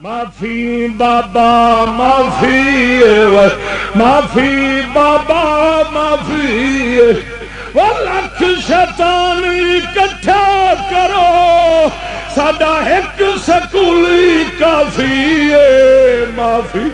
معافی بابا، معافی معافی بابا، معافی۔ وہ لکھ شیطان اکٹھا کرو سڈا ایک سکولی کافی معافی۔